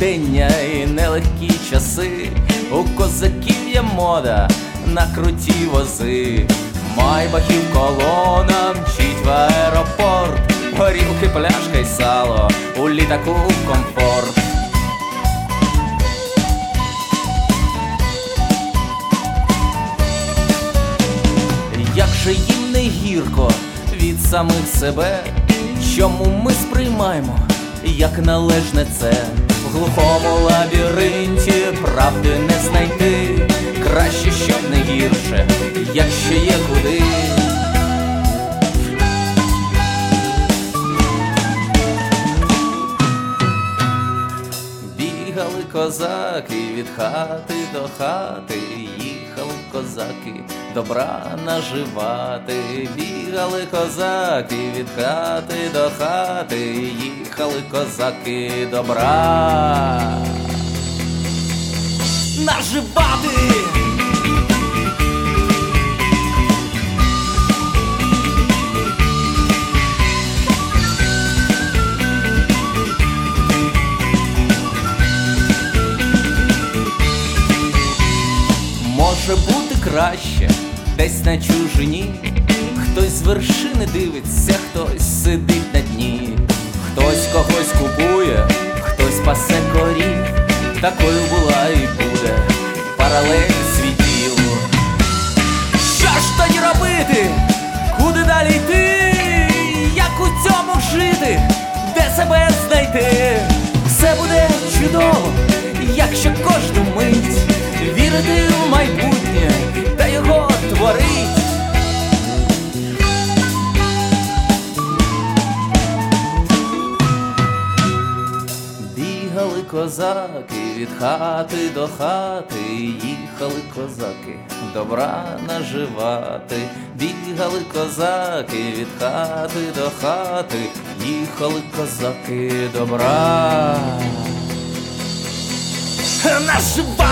Сьогодення і нелегкі часи. У козаків є мода на круті вози. Майбахів колона мчить в аеропорт. Горілки, пляшка й сало, у літаку комфорт. Як же їм не гірко від самих себе, чому ми сприймаємо, як належне це в глухому лабіринті правди не знайти, Бігали козаки від хати до хати, їхали козаки добра наживати, бігали козаки від хати до хати, їхали козаки добра. Наживати! Може бути краще десь на чужині. Хтось з вершини дивиться, хтось сидить на дні, хтось когось купує, хтось пасе корів. Такою була і буде паралель світів. Що ж тоді робити? Куди далі йти? Як у цьому жити? Де себе знайти? Все буде чудово, козаки від хати до хати, їхали козаки добра наживати, бігали козаки від хати до хати, їхали козаки добра. Наживати!